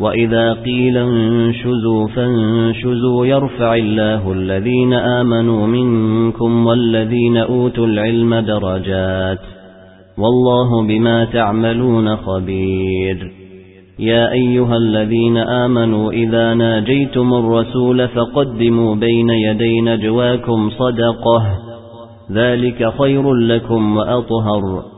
وَإِذَا قِيلَ انشُزُوا فَانشُزُوا يَرْفَعِ اللَّهُ الَّذِينَ آمَنُوا مِنكُمْ وَالَّذِينَ أُوتُوا الْعِلْمَ دَرَجَاتٍ وَاللَّهُ بِمَا تَعْمَلُونَ خَبِيرٌ يَا أَيُّهَا الَّذِينَ آمَنُوا إِذَا نَاجَيْتُمُ الرَّسُولَ فَقَدِّمُوا بَيْنَ يَدَيْ نَجْوَاكُمْ صَدَقَةً ذَلِكَ خَيْرٌ لَكُمْ وَأَطْهَرُ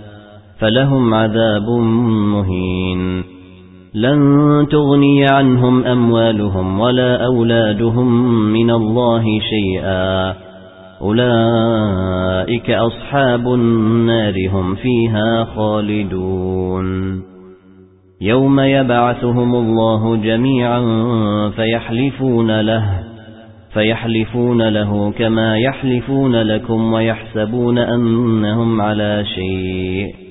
فلهم عذاب مهين. لن تغني عنهم أموالهم ولا أولادهم من الله شيئا. أولئك أصحاب النار هم فيها خالدون. يوم يبعثهم الله جميعا فيحلفون له فيحلفون له كما يحلفون لكم ويحسبون أنهم على شيء.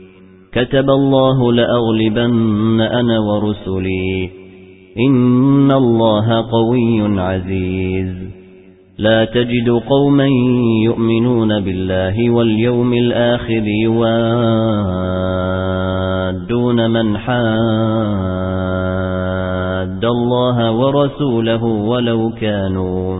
كتب الله لأغلبن أنا ورسلي. إن الله قوي عزيز. لا تجد قوما يؤمنون بالله واليوم الآخر يوادون من حاد الله ورسوله ولو كانوا